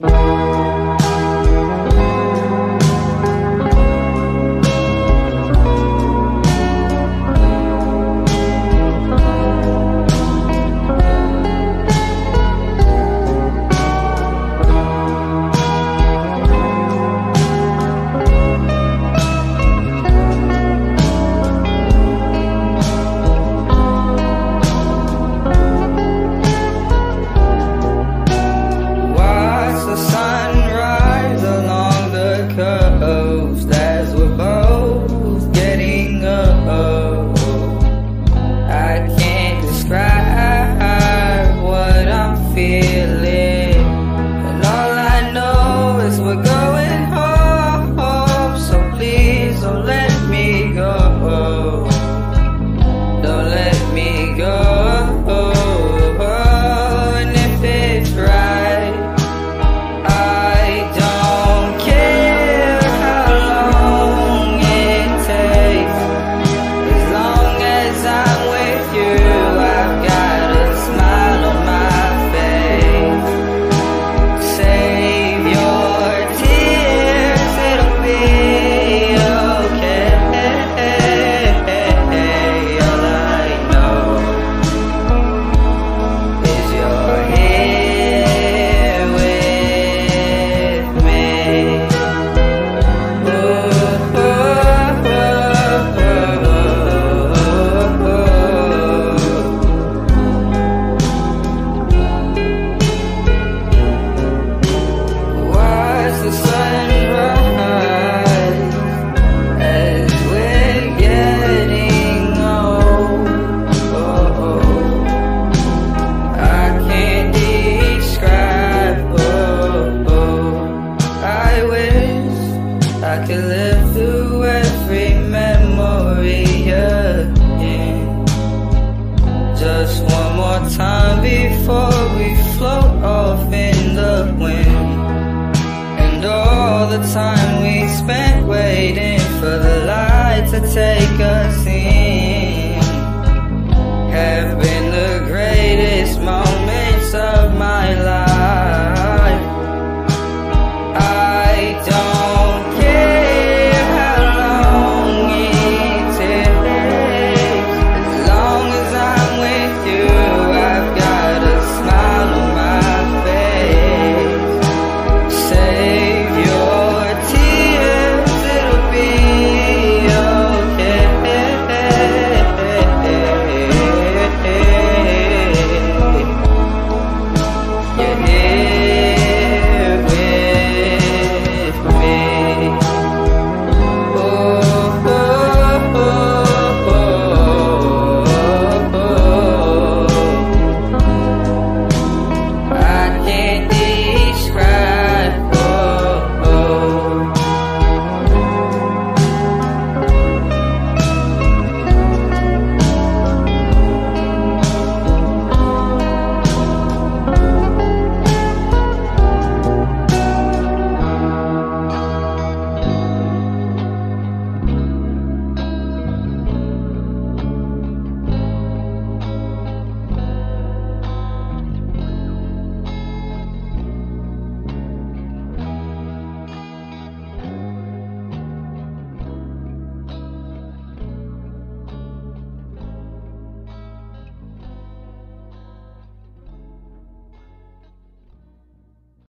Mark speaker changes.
Speaker 1: Bye. the time we spent waiting.